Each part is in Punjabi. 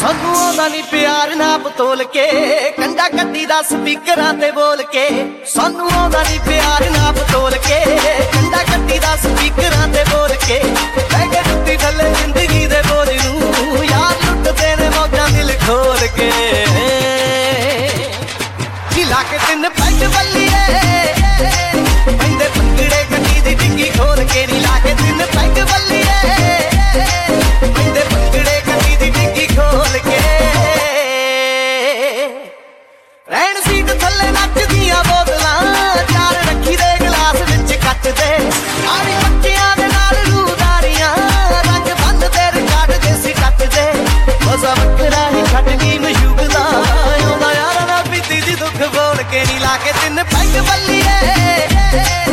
ਸਾਨੂੰ ਆਉਂਦਾ ਨਹੀਂ ਪਿਆਰ ਨਾ ਬਤੋਲ ਕੇ। ਕੰਡਾ ਕੱਟੀ ਦਾ ਸਪੀਕਰਾਂ ਤੇ ਬੋਲ ਕੇ। ਸਾਨੂੰ ਆਉਂਦਾ ਨਹੀਂ ਪਿਆਰ ਨਾ ਬਤੋਲ ਕੇ। ਕੰਡਾ ਕੱਟੀ ਦਾ ਸਪੀਕਰਾਂ ਤੇ ਬੋਲ ਕੇ। ਦੁੱਖ ਲਾ ਕੇ ਤਿੰਨ ਪੈਗ ਬੱਲੀਏ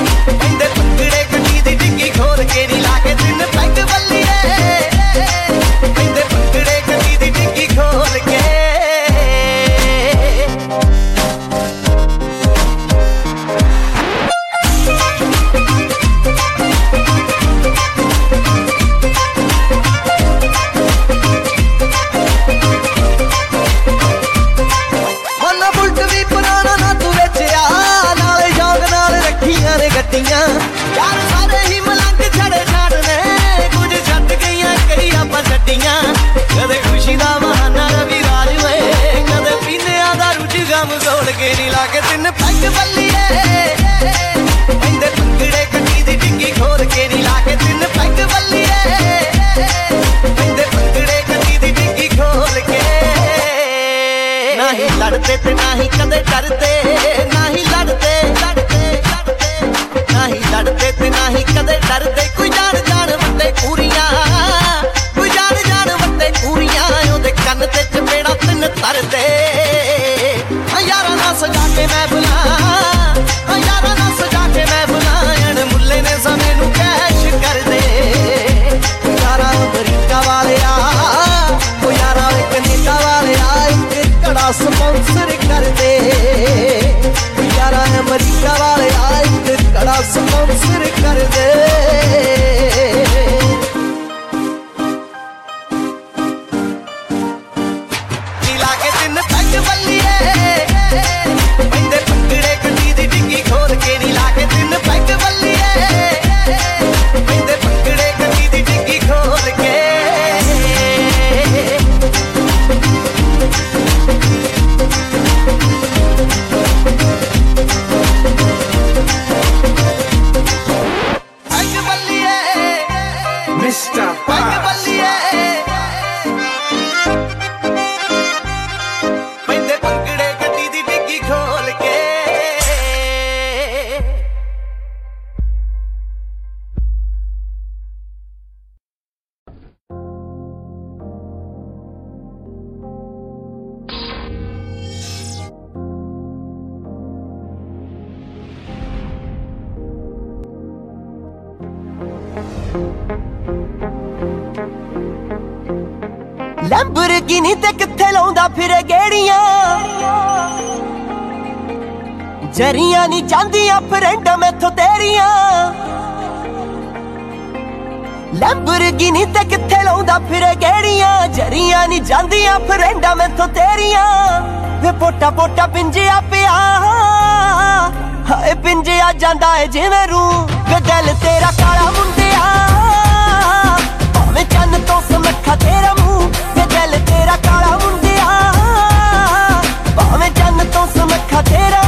ਕਦੇ ਖੁਸ਼ੀ ਦਾ ਬਹਾਨਾ ਰਵੀ ਰਾਜ ਵੇ, ਕਦੇ ਪੀਨਿਆਂ ਦਾ ਰੁਝ ਗਮ ਗੋਲ ਕੇ ਨਹੀਂ ਲਾਗੇ ਤਿੰਨ ਪੈਗ ਬੱਲੀਏ। ਪੈਂਦੇ ਪੰਗੜੇ ਕੱਟੀ ਦੀ ਡਿੱਗੀ ਖੋਲ ਕੇ ਨਹੀਂ ਲਾਗੇ ਤਿੰਨ ਪੈਗ ਬੱਲੀਏ। ਪੈਂਦੇ ਪੰਗੜੇ ਗੱਡੀ ਦੀ ਡਿੱਗੀ ਖੋਲ ਕੇ। ਨਹੀਂ ਲੜਦੇ ਤੇ ਨਹੀਂ ਕਦੇ ਡਰਦੇ ਨਹੀਂ ਲੜਦੇ ਲੜਦੇ ਲੜਦੇ। ਨਹੀਂ ਲੜਦੇ ਤੇ ਨਹੀਂ ਕਦੇ ਡਰਦੇ। ਕੋਈ ਜਾਣ ਜਾਣ ਵੱਡੇ ਪੂਰੀਆਂ ਕੇ ਮੈਂ ਬੁਲਾ ਹਾਂ ਯਾਰਾਂ ਨਾਲ ਸਜਾ ਕੇ ਮੈਂ ਬੁਲਾਣ ਮੁੱਲੇ ਨੇ ਸਮੇਂ ਨੂੰ ਕੈਸ਼ ਕਰ ਦੇ। ਯਾਰਾ ਅਮਰੀਕਾ ਵਾਲਿਆ। ਉਹ ਯਾਰਾ ਵੇ ਕੈਨੇਡਾ ਵਾਲਿਆ। ਇੱਕ ਕੜਾ ਸਪਾਂਸਰ ਕਰ ਦੇ। ਯਾਰਾ ਅਮਰੀਕਾ ਵਾਲਿਆ। ਇੱਕ ਕੜਾ ਸਪਾਂਸਰ ਕਰ ਦੇ। ਜਰੀਆਂ ਨਹੀਂ ਜਾਂਦੀਆਂ ਫਰੈਂਡ ਮੈਥੋਂ ਤੇਰੀਆਂ। ਲੈਂਬਰਗਿਨੀ ਤੇ ਕਿੱਥੇ ਲਾਉਂਦਾ ਫਿਰੇ ਗੇੜੀਆਂ ਜਰੀਆਂ ਨਹੀਂ ਜਾਂਦੀਆਂ ਫਰੈਂਡ ਮੈਥੋਂ ਤੇਰੀਆਂ। ਵੇ ਪੋਟਾ ਪੋਟਾ ਪਿੰਜਿਆ ਪਿਆ। ਹਾਏ ਪਿੰਜਿਆ ਜਾਂਦਾ ਏ ਜਿਵੇਂ ਰੂ ਵੇ ਦਿਲ ਤੇਰਾ ਕਾਲਾ ਮੁੰਡਿਆ। ਭਾਵੇਂ ਚੰਨ ਤੋਂ ਸਮੱਖਾ ਤੇਰਾ ਮੂੰਹ। ਤੇ ਦਿਲ ਤੇਰਾ ਕਾਲਾ ਮੁੰਡਿਆ। ਭਾਵੇਂ ਚੰਨ ਤੋਂ ਸਮੱਖਾ ਤੇਰਾ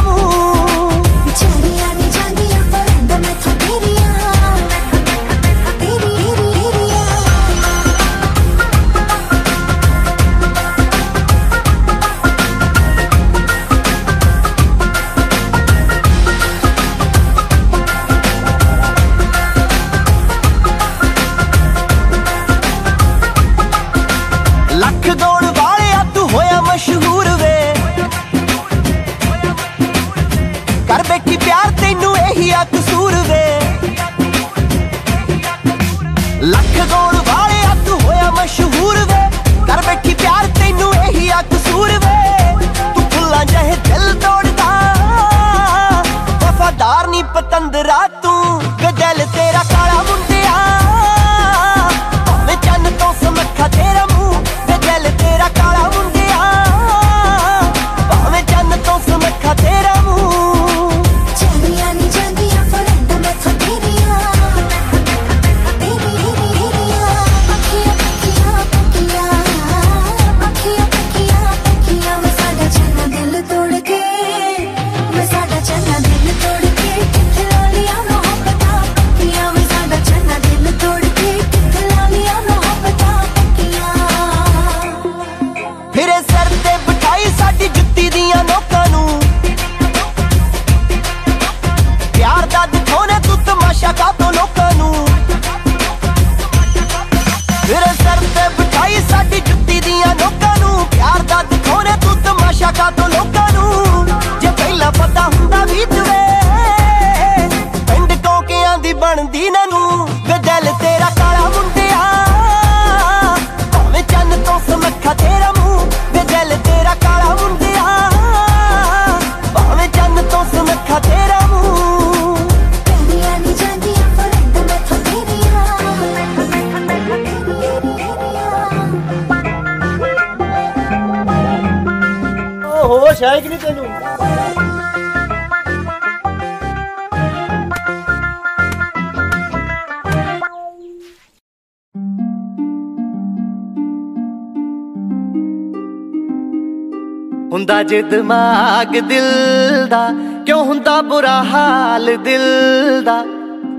ਹੁੰਦਾ ਜੇ ਦਿਮਾਗ ਦਿਲ ਦਾ? ਕਿਉਂ ਹੁੰਦਾ ਬੁਰਾ ਹਾਲ ਦਿਲ ਦਾ?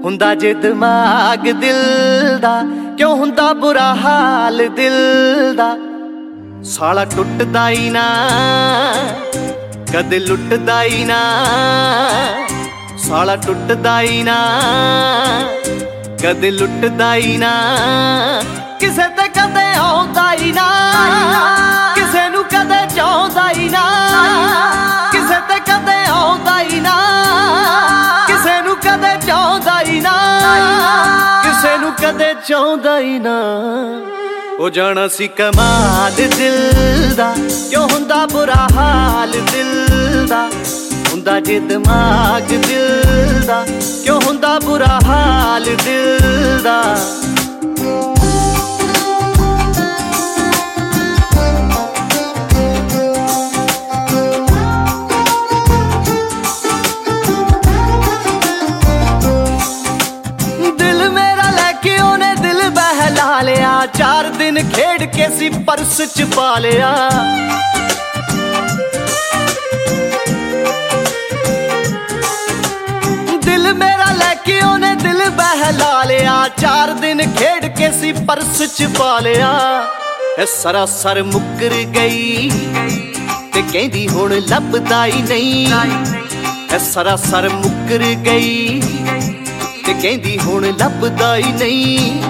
ਹੁੰਦਾ ਜੇ ਦਿਮਾਗ ਦਿਲ ਦਾ? ਕਿਉਂ ਹੁੰਦਾ ਬੁਰਾ ਹਾਲ ਦਿਲ ਦਾ? ਸਾਲਾ ਟੁੱਟਦਾ ਹੀ ਨਾ ਕਦੇ ਲੁੱਟਦਾ ਹੀ ਨਾ। ਸਾਲਾ ਟੁੱਟਦਾ ਹੀ ਨਾ ਕਦੇ ਲੁੱਟਦਾ ਹੀ ਨਾ। ਕਿਸੇ ਤੇ ਕਦੇ ਆਉਂਦਾ ਹੀ ਨਾ। ਕਿਸੇ ਨੂੰ ਕਦੇ ਚਾਹੁੰਦਾ ਹੀ ਨਾ। ਕਿਸੇ ਤੇ ਕਦੇ ਆਉਂਦਾ ਹੀ ਨਾ। ਕਿਸੇ ਨੂੰ ਕਦੇ ਚਾਹੁੰਦਾ ਹੀ ਨਾ। ਕਿਸੇ ਨੂੰ ਕਦੇ ਚਾਹੁੰਦਾ ਹੀ ਨਾ। ਉਹ ਜਾਣਾ ਸੀ ਕਮਾਲ ਦਿਲ ਦਾ। ਕਿਉਂ ਹੁੰਦਾ ਬੁਰਾ ਹਾਲ ਦਿਲ ਦਾ? ਹੁੰਦਾ ਜੇ ਦਿਮਾਗ ਦਿਲ ਦਾ। ਕਿਉਂ ਹੁੰਦਾ ਬੁਰਾ ਹਾਲ ਦਿਲ ਦਾ? ਸੀ ਪਰਸ ਚ ਪਾ ਲਿਆ। ਦਿਲ ਮੇਰਾ ਲੈ ਕੇ ਉਹਨੇ ਦਿਲ ਬਹਿਲਾ ਲਿਆ। ਚਾਰ ਦਿਨ ਖੇਡ ਕੇ ਸੀ ਪਰਸ ਚ ਪਾ ਲਿਆ। ਇਹ ਸਰਾਸਰ ਮੁੱਕਰ ਗਈ ਤੇ ਕਹਿੰਦੀ ਹੁਣ ਲੱਭਦਾ ਹੀ ਨਹੀਂ। ਇਹ ਸਰਾਸਰ ਮੁੱਕਰ ਗਈ ਤੇ ਕਹਿੰਦੀ ਹੁਣ ਲੱਭਦਾ ਹੀ ਨਹੀਂ।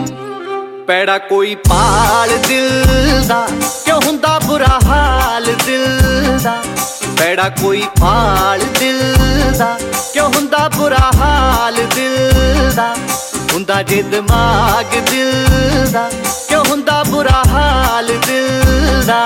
ਪੈੜਾ ਕੋਈ ਪਾਲ ਦਿਲ ਦਾ ਕਿਉਂ ਹੁੰਦਾ ਬੁਰਾ ਹਾਲ ਦਿਲ ਦਾ ਪੈੜਾ ਕੋਈ ਪਾਲ ਦਿਲ ਦਾ ਕਿਉਂ ਹੁੰਦਾ ਬੁਰਾ ਹਾਲ ਦਿਲ ਦਾ ਹੁੰਦਾ ਜੇ ਦਿਮਾਗ ਦਿਲ ਦਾ ਕਿਉਂ ਹੁੰਦਾ ਬੁਰਾ ਹਾਲ ਦਿਲ ਦਾ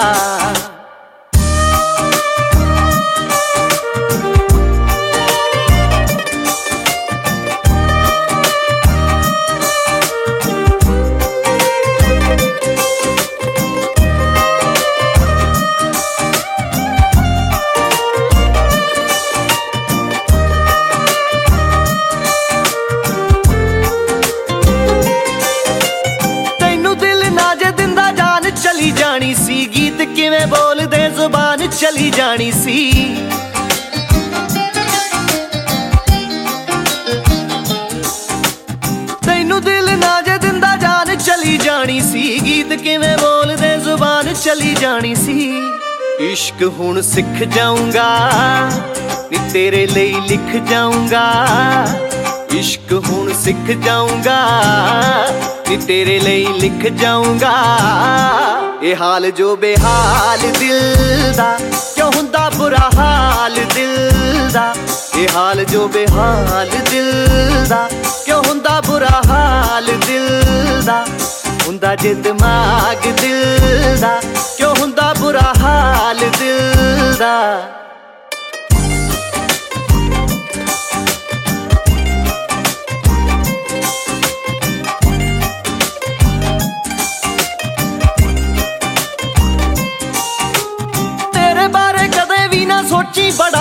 ਗੀਤ ਬੋਲਦੇ ਜ਼ੁਬਾਨ ਚਲੀ ਜਾਣੀ ਸੀ। ਤੈਨੂੰ ਦਿਲ ਨਾ ਜੇ ਦਿੰਦਾ ਜਾਨ ਚਲੀ ਜਾਣੀ ਸੀ। ਗੀਤ ਕਿਵੇਂ ਬੋਲਦੇ ਜ਼ੁਬਾਨ ਚਲੀ ਜਾਣੀ ਸੀ। ਇਸ਼ਕ ਹੁਣ ਸਿੱਖ ਜਾਊਂਗਾ, ਨੀ ਤੇਰੇ ਲਈ ਲਿਖ ਜਾਊਂਗਾ। ਇਸ਼ਕ ਹੁਣ ਸਿੱਖ ਜਾਊਂਗਾ, ਨੀ ਤੇਰੇ ਲਈ ਲਿਖ ਜਾਊਂਗਾ। ਇਹ ਹਾਲ ਜੋ ਬੇਹਾਲ ਦਿਲ ਦਾ, ਕਿਉਂ ਹੁੰਦਾ ਬੁਰਾ ਹਾਲ ਦਿਲ ਦਾ? ਇਹ ਹਾਲ ਜੋ ਬੇਹਾਲ ਦਿਲ ਦਾ, ਕਿਉਂ ਹੁੰਦਾ ਬੁਰਾ ਹਾਲ ਦਿਲ ਦਾ? ਹੁੰਦਾ ਜੇ ਦਿਮਾਗ ਦਿਲ ਦਾ, ਕਿਉਂ ਹੁੰਦਾ ਬੁਰਾ ਹਾਲ ਦਿਲ ਦਾ?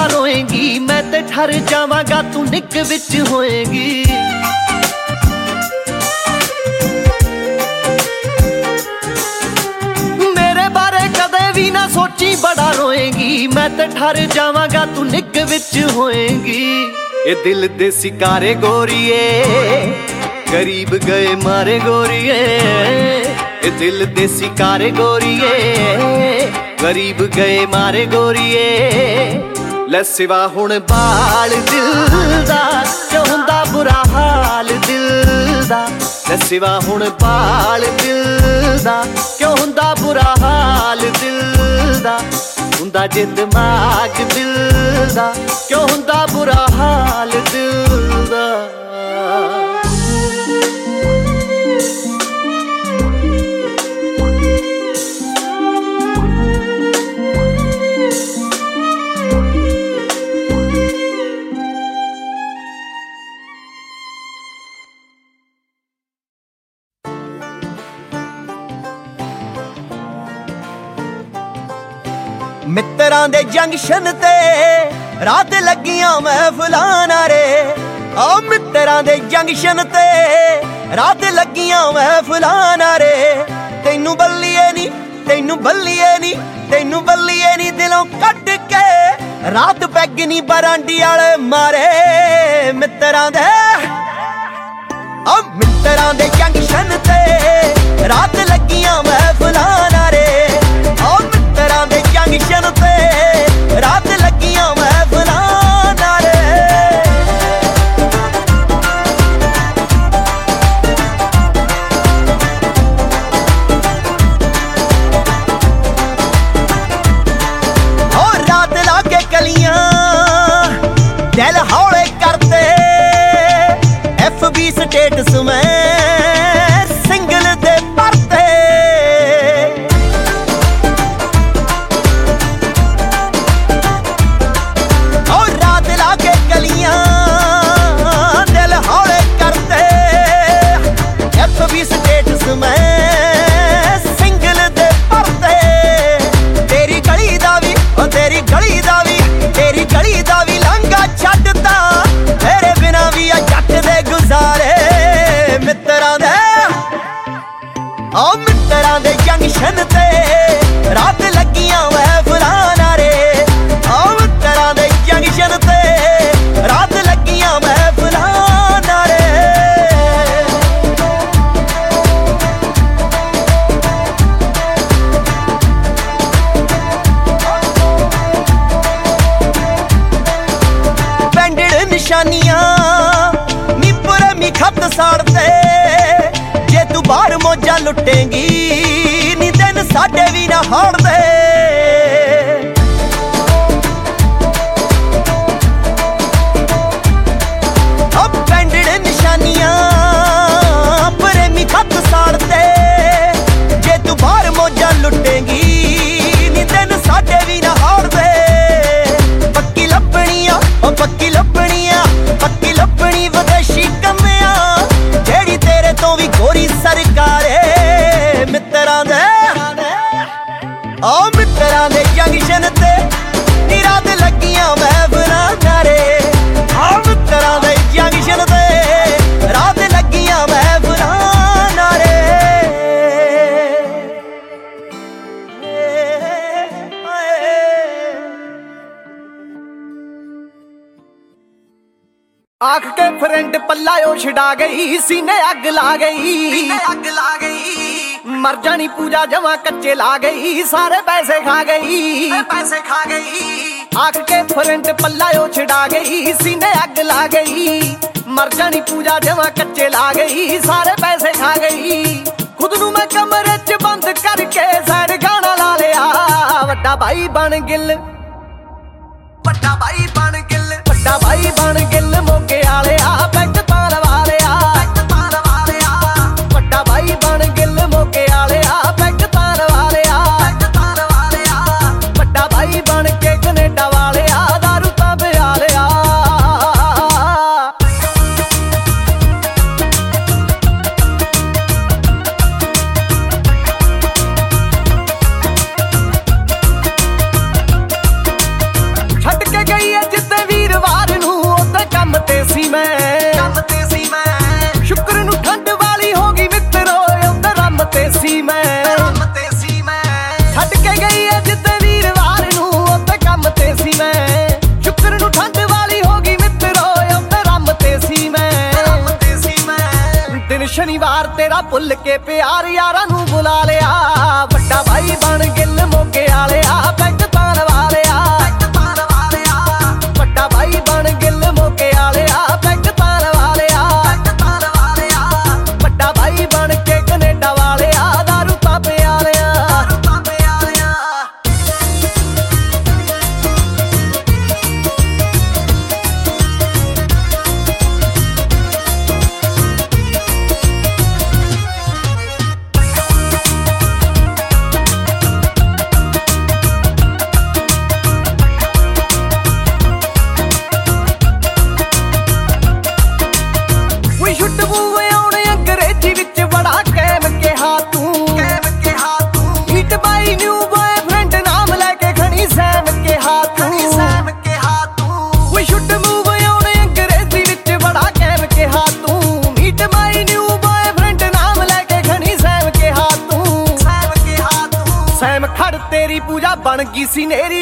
ਸੋਚੀ ਰੋਏਗੀ ਮੈਂ ਤੇ ਠਰ ਜਾਵਾਂਗਾ, ਤੂੰ ਨਿੱਕ ਵਿੱਚ ਹੋਏਗੀ। ਮੇਰੇ ਬਾਰੇ ਕਦੇ ਵੀ ਨਾ ਸੋਚੀ, ਬੜਾ ਰੋਏਗੀ, ਮੈਂ ਤੇ ਠਰ ਜਾਵਾਂਗਾ, ਤੂੰ ਨਿੱਕ ਵਿੱਚ ਹੋਏਗੀ। ਇਹ ਦਿਲ ਦੇ ਸਿਕਾਰੇ ਗੋਰੀਏ, ਗਰੀਬ ਗਏ ਮਾਰੇ ਗੋਰੀਏ। ਇਹ ਦਿਲ ਦੇ ਸਿਕਾਰੇ ਗੋਰੀਏ, ਗਰੀਬ ਗਏ ਮਾਰੇ ਗੋਰੀਏ। ਲੈ ਸਿਵਾ ਹੁਣ ਬਾਲ ਦਿਲ ਦਾ ਚਾਹੁੰਦਾ ਬੁਰਾ ਹਾਲ ਦਿਲ ਦਾ? ਲੈ ਸਿਵਾ ਹੁਣ ਬਾਲ ਦਿਲ ਦਾ, ਕਿਉਂ ਹੁੰਦਾ ਬੁਰਾ ਹਾਲ ਦਿਲ ਦਾ? ਹੁੰਦਾ ਜੇ ਦਿਮਾਗ ਦਿਲ ਦਾ, ਕਿਉਂ ਹੁੰਦਾ ਬੁਰਾ ਹਾਲ ਦਿਲ ਦਾ? ਮਿੱਤਰਾਂ ਦੇ ਜੰਕਸ਼ਨ ਤੇ ਰਾਤ ਲੱਗੀਆਂ ਮਹਿਫਲਾਂ ਨਾਰੇ ਆ ਮਿੱਤਰਾਂ ਦੇ ਜੰਕਸ਼ਨ ਤੇ ਰਾਤ ਲੱਗੀਆਂ ਮਹਿਫਲਾਂ ਨਾਰੇ ਤੈਨੂੰ ਬੱਲੀਏ ਨਹੀਂ ਤੈਨੂੰ ਬੱਲੀਏ ਨਹੀਂ ਤੈਨੂੰ ਬੱਲੀਏ ਨਹੀਂ ਦਿਲੋਂ ਕੱਢ ਕੇ ਰਾਤ ਪੈਗ ਨਹੀਂ ਬਰਾਂਡੀ ਵਾਲੇ ਮਾਰੇ ਮਿੱਤਰਾਂ ਦੇ। ਆ ਮਿੱਤਰਾਂ ਦੇ ਜੰਕਸ਼ਨ ਤੇ ਰਾਤ ਲੱਗੀਆਂ ਮਹਿਫਲਾਂ ਨਾਰੇ ਤੇ ਰਾਤ ਲੱਗੀਆਂ ਮਹਿਫਲਾਂ ਨਾਰੇ ਹੋ ਰਾਤ ਲਾ ਕੇ ਕਲੀਆਂ, ਦਿਲ ਹੌਲੇ ਕਰਦੇ ਐਫਬੀ ਸਟੇਟਸ ਮੈਂ ਸਾਡੇ ਵੀ ਨਾ ਹਾੜਦੇ ਛਡਾ ਗਈ ਸੀਨੇ ਅੱਗ ਲਾ ਗਈ। ਅੱਗ ਲਾ ਗਈ। ਮਰ ਜਾਣੀ ਪੂਜਾ ਜਮਾ ਕੱਚੇ ਲਾ ਗਈ ਸਾਰੇ ਪੈਸੇ ਖਾ ਗਈ। ਪੈਸੇ ਖਾ ਗਈ। ਆਖ ਕੇ ਫਰੈਂਡ ਪੱਲਾ ਉਹ ਛਡਾ ਗਈ ਸੀਨੇ ਅੱਗ ਲਾ ਗਈ। ਮਰ ਜਾਣੀ ਪੂਜਾ ਜਮਾ ਕੱਚੇ ਲਾ ਗਈ ਸਾਰੇ ਪੈਸੇ ਖਾ ਗਈ। ਖੁਦ ਨੂੰ ਮੈਂ ਕਮਰੇ 'ਚ ਬੰਦ ਕਰਕੇ ਸੈਡ ਗਾਣਾ ਲਾ ਲਿਆ। ਵੱਡਾ ਭਾਈ ਬਣ ਗਿੱਲ। ਵੱਡਾ ਭਾਈ ਬਣ ਗਿੱਲ। ਵੱਡਾ ਭਾਈ ਬਣ ਗਿੱਲ ਮੋਕੇ ਵਾਲਿਆ ਪੈਗ ਤਾਂ ਭੁੱਲ ਕੇ ਪਿਆਰ ਯਾਰਾਂ ਨੂੰ ਬੁਲਾ ਲਿਆ। ਵੱਡਾ ਭਾਈ ਬਣ ਗਿਆ ਬਣ ਗਈ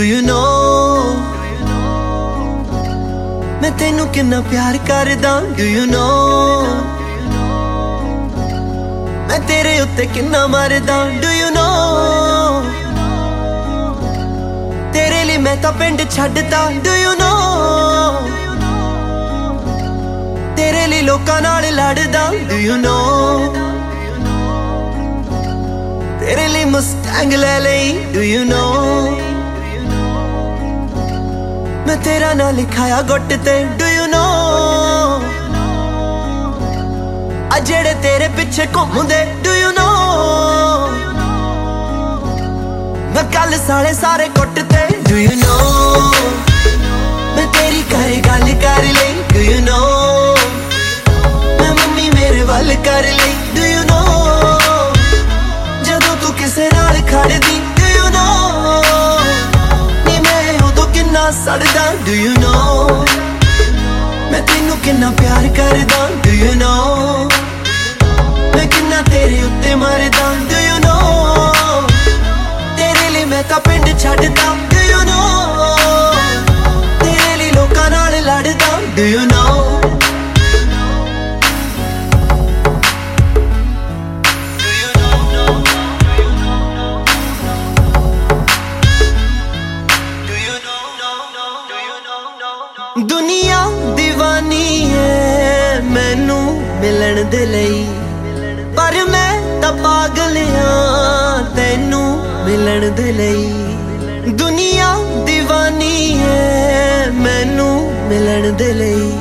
Do you know? ਮੈਂ ਤੈਨੂੰ ਕਿੰਨਾ ਪਿਆਰ ਕਰਦਾ, Do you know? ਮੈਂ ਤੇਰੇ ਉੱਤੇ ਕਿੰਨਾ ਮਰਦਾ, Do you know? ਤੇਰੇ ਲਈ ਮੈਂ ਤਾਂ ਪਿੰਡ ਛੱਡਦਾ Do you know? ਤੇਰੇ ਲਈ ਲੋਕਾਂ ਨਾਲ ਲੜਦਾ, Do you know? ਤੇਰੇ ਲਈ ਮਸਟੈਂਗ ਲੈ ਲਈ, Do you know? ਤੇਰਾ ਨਾਂ ਲਿਖਾਇਆ ਗੁੱਟ ਤੇ। ਡੂ ਯੂ ਨੋ ਆ ਜਿਹੜੇ ਤੇਰੇ ਪਿੱਛੇ ਘੁੰਮਦੇ ਡੂ ਯੂ ਨੋ ਮੈਂ ਕੱਲ ਸਾਲੇ ਸਾਰੇ ਗੁੱਟ ਤੇ। ਡੂ ਯੂ ਨੋ ਮੈਂ ਤੇਰੀ ਘਰੇ ਗੱਲ ਕਰ ਲਈ। ਡੂ ਯੂ ਨੋ ਮੈਂ ਮੰਮੀ ਮੇਰੇ ਵੱਲ ਕਰ ਲਈ। ਡੂ ਯੂ ਨੋ ਜਦੋਂ ਤੂੰ ਕਿਸੇ ਨਾਲ ਖੜਦੀ ਸੜਦਾ ਡੂ ਯੂ ਨੋ ਮੈਂ ਤੈਨੂੰ ਕਿੰਨਾ ਪਿਆਰ ਕਰਦਾ ਡੂ ਯੂ ਨੋ ਮੈਂ ਕਿੰਨਾ ਤੇਰੇ ਉੱਤੇ ਮਰਦਾ ਡੂ ਯੂ ਨੋ ਤੇਰੇ ਲਈ ਮੈਂ ਤਾਂ ਪਿੰਡ ਛੱਡਦਾ ਡੂ ਯੂ ਨੋ ਤੇਰੇ ਲਈ ਲੋਕਾਂ ਨਾਲ ਲੜਦਾ ਡੂ ਯੂ ਦੇ ਲਈ। ਪਰ ਮੈਂ ਤਾਂ ਪਾਗਲ ਆ ਤੈਨੂੰ ਮਿਲਣ ਦੇ ਲਈ। ਦੁਨੀਆ دیਵਾਨੀ ਏ ਮੈਨੂੰ ਮਿਲਣ ਦੇ ਲਈ।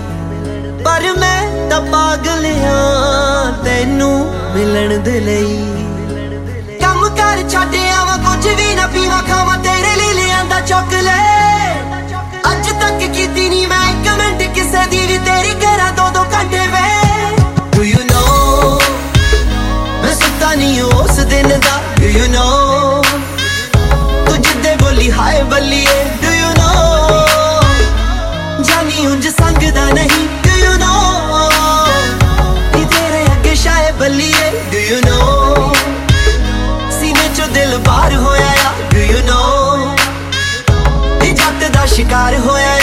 ਪਰ ਮੈਂ ਤਾਂ ਪਾਗਲ ਆ ਤੈਨੂੰ ਮਿਲਣ ਦੇ ਲਈ। ਕੰਮ ਕਰ ਛੱਡਿਆ ਵਾ ਕੁਝ ਵੀ ਨਾ ਪੀਵਾ, ਖਾਵਾਂ, ਤੇਰੇ ਲਈ ਲਿਆਂਦਾ ਚਾਕਲੇਟ ਦਾ Do ਤੂੰ ਜਿੱਦੇ ਬੋਲੀ, ਹਾਏ ਬੱਲੀਏ, Do you know? ਜਾਨੀ ਉਂਝ ਸੰਗਦਾ ਨਹੀਂ, Do you know? ਨੀ ਤੇਰੇ ਅੱਗੇ ਸ਼ਾਏ ਬੱਲੀਏ, Do you know? ਸੀਨੇ ਚੋਂ ਦਿਲ ਬਾਹਰ ਹੋਇਆ ਆ, Do you know? ਇਹ ਜੱਟ ਦਾ ਸ਼ਿਕਾਰ ਹੋਇਆ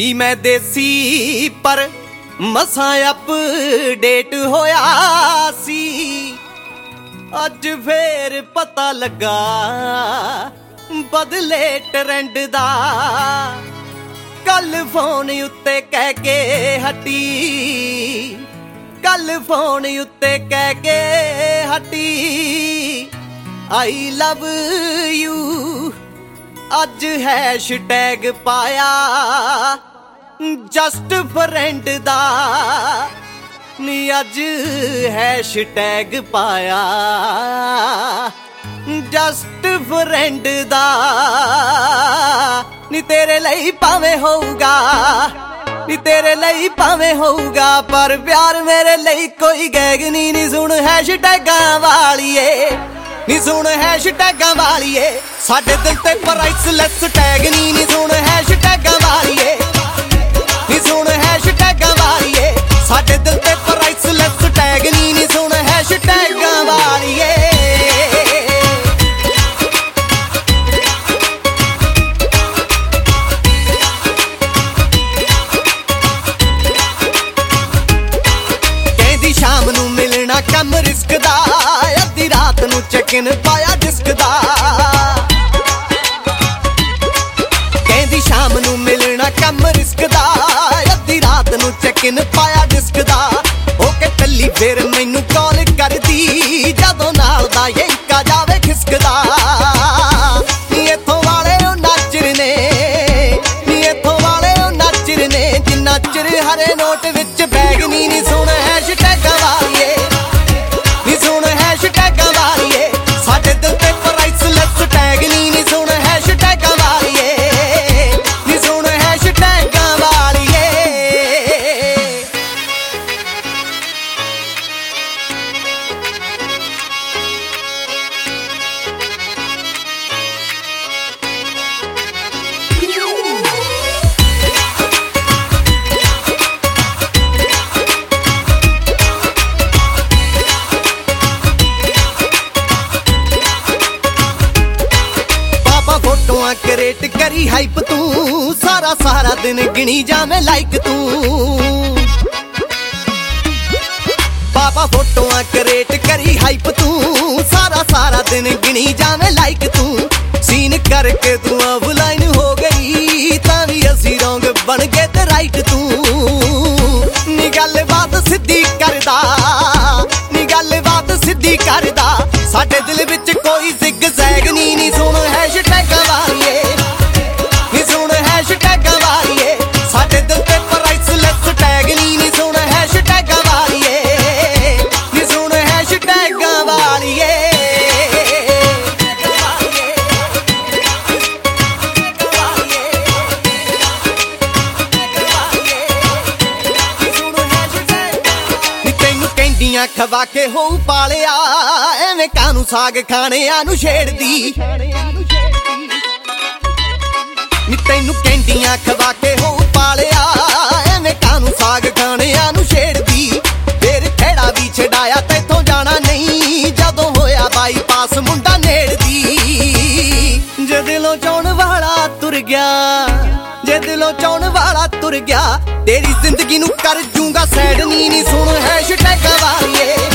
ਸੀ ਮੈਂ ਦੇਸੀ, ਪਰ ਮਸਾਂ ਅਪਡੇਟ ਹੋਇਆ ਸੀ। ਅੱਜ ਫੇਰ ਪਤਾ ਲੱਗਾ, ਬਦਲੇ ਟ੍ਰੈਂਡ ਦਾ। ਕੱਲ ਫੋਨ ਉੱਤੇ ਕਹਿ ਕੇ ਹਟੀ। ਕੱਲ ਫੋਨ ਉੱਤੇ ਕਹਿ ਕੇ ਹਟੀ। ਆਈ ਲਵ ਯੂ ਅੱਜ ਹੈਸ਼ਟੈਗ ਪਾਇਆ। ਜਸਟ ਫਰੈਂਡ ਦਾ। ਨੀ ਅੱਜ ਹੈਸ਼ਟੈਗ ਪਾਇਆ। ਜਸਟ ਫਰੈਂਡ ਦਾ। ਨੀ ਤੇਰੇ ਲਈ ਭਾਵੇਂ ਹੋਊਗਾ। ਨੀ ਤੇਰੇ ਲਈ ਭਾਵੇਂ ਹੋਊਗਾ, ਪਰ ਪਿਆਰ ਮੇਰੇ ਲਈ ਕੋਈ ਗੈਗ ਨਹੀਂ ਨੀ ਸੁਣ ਹੈਸ਼ਟੈਗਾਂ ਵਾਲੀਏ। ਨੀ ਸੁਣ ਹੈਸ਼ਟੈਗਾਂ ਵਾਲੀਏ। ਸਾਡੇ ਦਿਲ ਤੇ ਪ੍ਰਾਈਸਲੈਸ ਟੈਗ ਨਹੀਂ ਨੀ ਸੁਣ ਹੈਸ਼ਟੈਗਾਂ ਵਾਲੀਏ। ਨੀ ਸੁਣ ਹੈਸ਼ਟੈਗਾਂ ਵਾਲੀਏ। ਸਾਡੇ ਦਿਲ ਤੇ ਪ੍ਰਾਈਸਲੈਸ ਟੈਗ ਨਹੀਂ ਨੀ ਸੁਣ ਹੈਸ਼ਟੈਗਾਂ ਵਾਲੀਏ। ਗਿਣੀ ਜਾਵੇਂ ਲਾਈਕ ਤੂੰ। ਸੀਨ ਕਰਕੇ ਤੂੰ ਆਫਲਾਈਨ ਹੋ ਗਈ, ਤਾਂ ਵੀ ਅਸੀਂ ਰੋਂਗ ਬਣ ਗਏ ਤੇ ਰਾਈਟ ਤੂੰ। ਨੀ ਗੱਲਬਾਤ ਸਿੱਧੀ ਕਰਦਾ, ਨੀ ਗੱਲਬਾਤ ਸਿੱਧੀ ਕਰਦਾ। ਸਾਡੇ ਦਿਲ ਵਿੱਚ ਕੋਈ ਕਹਿੰਦੀਆਂ ਹੋਊ ਪਾਲਿਆ, ਐਵੇਂ ਕਾਨੂੰ ਸਾਗ ਖਾਣਿਆਂ ਨੂੰ ਛੇੜਦੀ? ਨੀ ਤੈਨੂੰ ਕਹਿੰਦੀਆਂ ਖਵਾ ਕੇ ਹੋਊ ਪਾਲਿਆ, ਐਵੇਂ ਕਾਨੂੰ ਸਾਗ ਖਾਣਿਆਂ ਨੂੰ ਛੇੜਦੀ? ਫੇਰ ਖੇੜਾ ਵੀ ਛਡਾਇਆ ਤੈਥੋਂ ਜਾਣਾ ਨਹੀਂ, ਜਦੋਂ ਹੋਇਆ ਬਾਈਪਾਸ ਮੁੰਡਾ ਨੇੜਦੀ। ਜੇ ਦਿਲੋਂ ਚਾਉਣ ਵਾਲਾ ਤੁਰ ਗਿਆ, ਜੇ ਦਿਲੋਂ ਚਾਉਣ ਗਿਆ। ਤੇਰੀ ਜ਼ਿੰਦਗੀ ਨੂੰ ਕਰ ਜੂੰਗਾ ਸੈਡ ਨੀ ਨੀ ਸੁਣ ਹੈਸ਼ਟੈਗਾਂ ਵਾਲੀਏ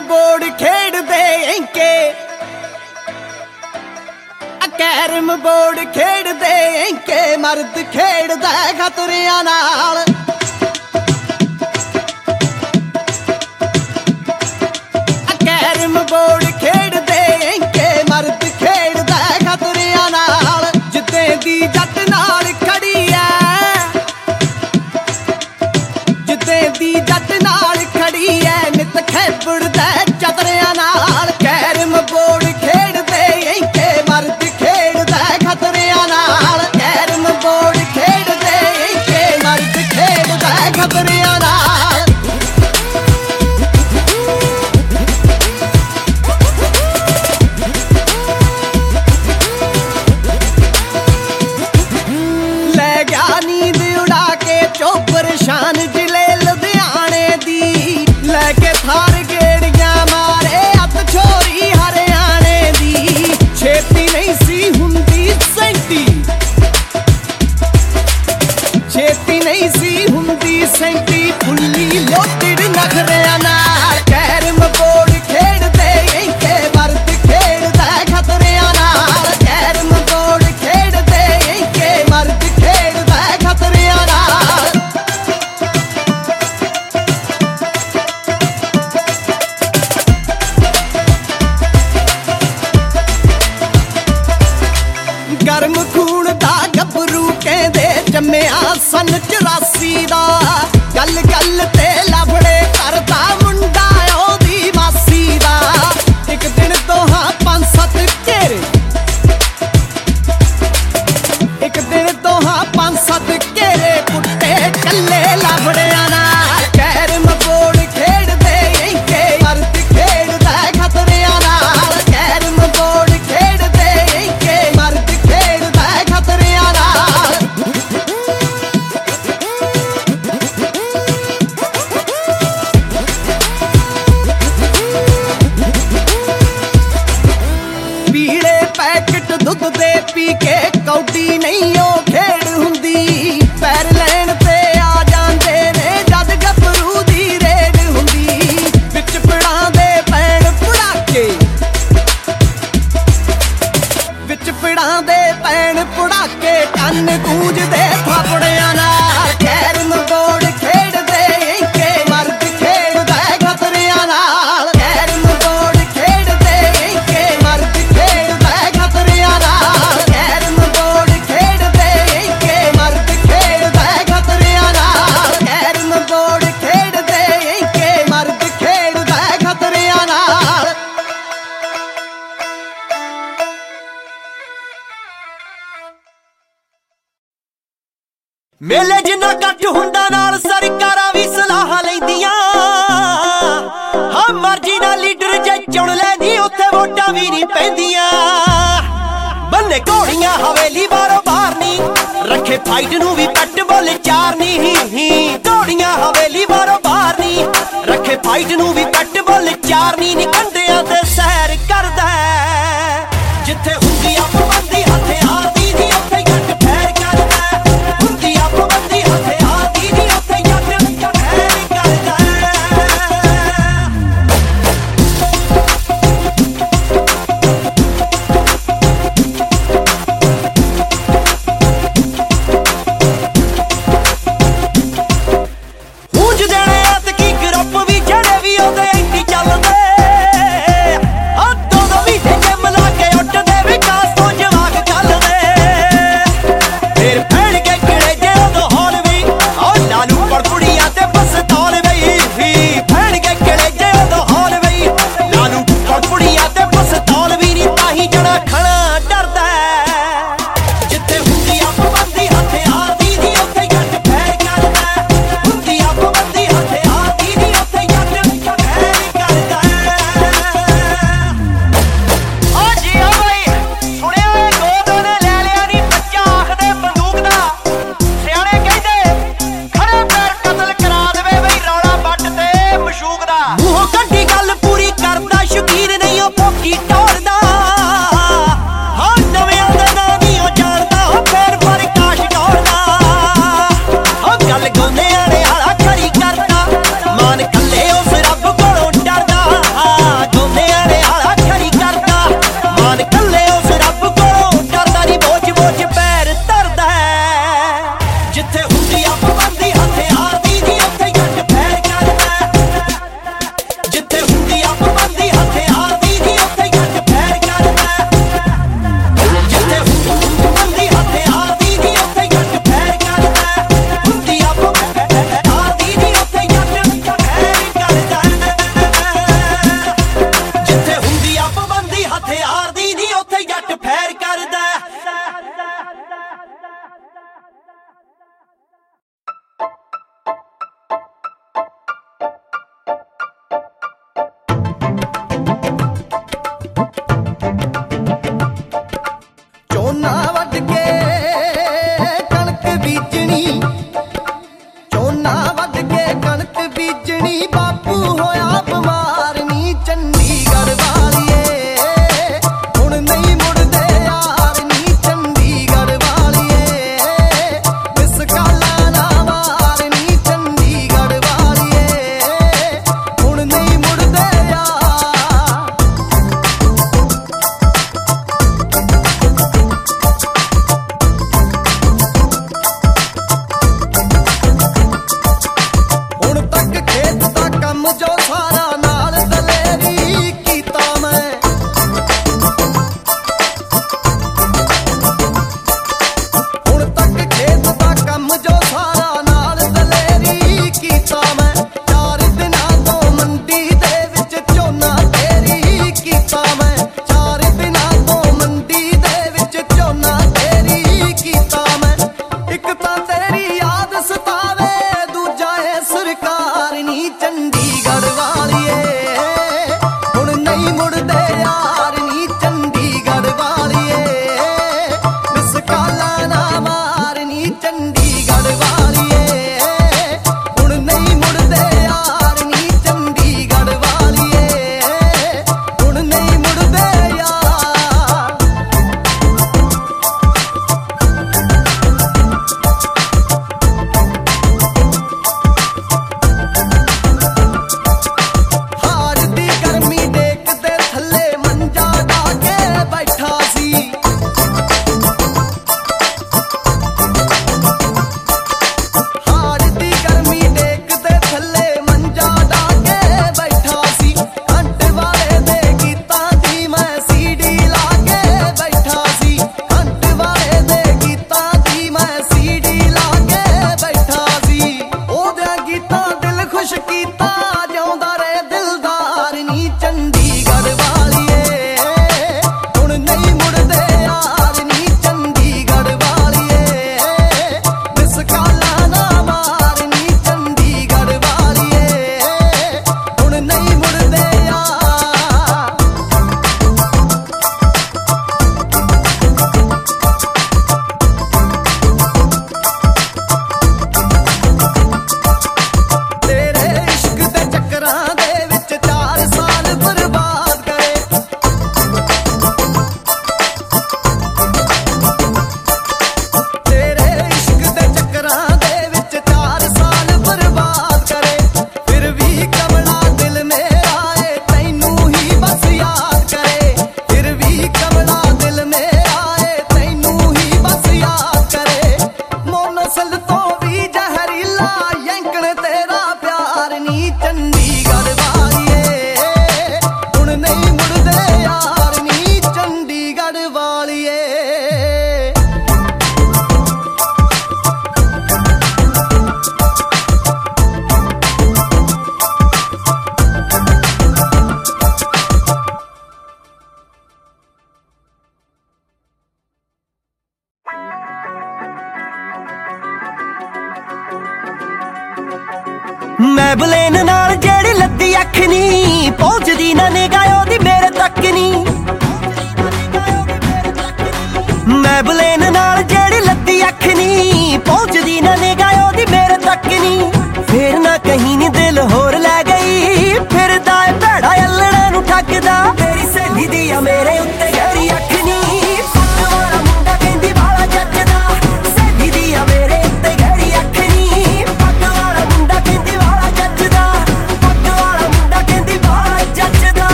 ਬੋਰਡ ਖੇਡਦੇ ਐਂਕੇ। ਅਕੈਰਮ ਬੋਰਡ ਖੇਡਦੇ ਐਂਕੇ ਮਰਦ ਖੇਡਦਾ ਖਤਰਿਆਂ ਨਾਲ। ਅਕੈਰਮ ਬੋਰਡ ਖੇਡ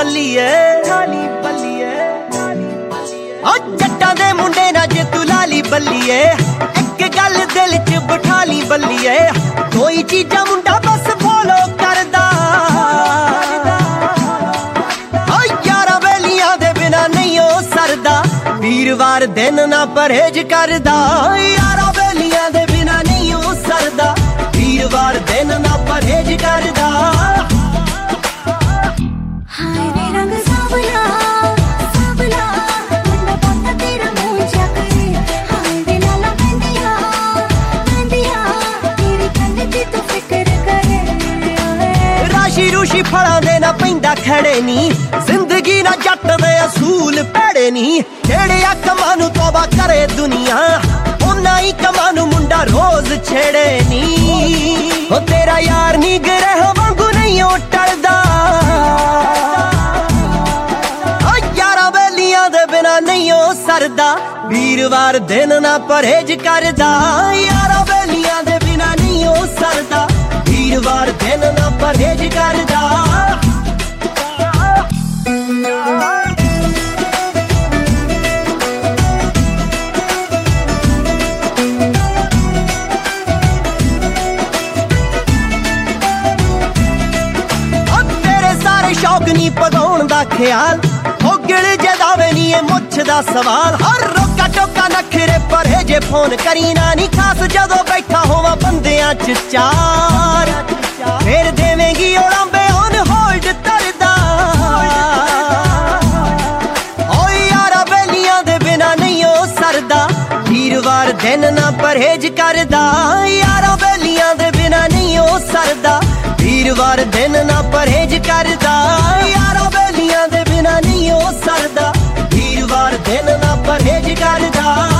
ਬੱਲੀਏ। ਠਾਲੀ ਬੱਲੀਏ ਓ ਜੱਟਾਂ ਦੇ ਮੁੰਡੇ ਨਾਲ ਜੇ ਤੂੰ ਲਾਲੀ ਬੱਲੀਏ। ਇੱਕ ਗੱਲ ਦਿਲ 'ਚ ਬਿਠਾ ਲਈ ਬੱਲੀਏ। ਕੋਈ ਚੀਜ਼ਾਂ ਮੁੰਡਾ ਬਸ ਫੋਲੋ ਕਰਦਾ। ਓ ਯਾਰਾਂ ਵੇਲੀਆਂ ਦੇ ਬਿਨਾ ਨਹੀਂ ਉਹ ਸਰਦਾ। ਵੀਰਵਾਰ ਦਿਨ ਨਾ ਪਰਹੇਜ ਕਰਦਾ। ਯਾਰਾਂ ਰਾਸ਼ੀ ਰੂਸ਼ੀ ਫਲਾਂ ਦੇ ਨਾ ਪੈਂਦਾ ਖੜੇ ਨੀ। ਜ਼ਿੰਦਗੀ ਨਾ ਜੱਟ ਦੇ ਅਸੂਲ ਭੜੇ ਨੀ। ਜਿਹੜੇ ਆ ਨੂੰ ਤੋਬਾ ਕਰੇ ਦੁਨੀਆ, ਉਹਨਾਂ ਹੀ ਕਮਾਂ ਨੂੰ ਮੁੰਡਾ ਰੋਜ਼ ਛੇੜੇ ਨੀ। ਉਹ ਤੇਰਾ ਯਾਰ ਨੀ, ਗ੍ਰਹਿ ਵਾਂਗੂ ਨਹੀਂ ਉਹ ਟਲਦਾ। ਓ ਯਾਰਾਂ ਵੇਲੀਆਂ ਦੇ ਬਿਨਾ ਨਹੀਂ ਉਹ ਸਰਦਾ। ਵੀਰਵਾਰ ਦਿਨ ਨਾ ਪਰਹੇਜ ਕਰਦਾ। ਯਾਰਾਂ ਵੀਰਵਾਰ ਦਿਨ ਨਾ ਪਰਹੇਜ ਕਰਦਾ। ਤੇਰੇ ਸਾਰੇ ਸ਼ੌਕ ਨਹੀਂ ਪਗਾਉਣ ਦਾ ਖਿਆਲ, ਹੋ ਗਿਲ ਜਦਾਵੇ ਨਹੀਂ ਇਹ ਮੁੱਛ ਦਾ ਸਵਾਲ। ਹਰ ਤਾਂ ਨਖਰੇ ਪਰੇ ਜੇ ਫੋਨ ਕਰੀ ਨਾ ਨਹੀਂ ਖਾਸ ਜਦੋਂ ਬੈਠਾ ਹੋਵਾਂ ਬੰਦਿਆਂ ਚ ਚਾਰ। ਫੇਰ ਦੇਵੇਂਗੀ ਓਲੰਬੇ ਔਨ ਹੋਲਡ ਤਰਦਾ ਓਏ ਯਾਰਾ ਬੇਲੀਆਂ ਦੇ ਬਿਨਾ ਨਹੀਂ ਉਹ ਸਰਦਾ। ਵੀਰਵਾਰ ਦਿਨ ਨਾ ਪਰਹੇਜ ਕਰਦਾ। ਯਾਰਾ ਬੇਲੀਆਂ ਦੇ ਬਿਨਾ ਨਹੀਂ ਉਹ ਸਰਦਾ। ਵੀਰਵਾਰ ਦਿਨ ਨਾ ਪਰਹੇਜ ਕਰਦਾ। ਯਾਰਾ ਬੇਲੀਆਂ ਦੇ ਬਿਨਾ ਨਹੀਂ ਉਹ ਸਰਦਾ। ਤੈਨੂੰ ਨਾ ਪਰਹੇਜ ਕਰਦਾ।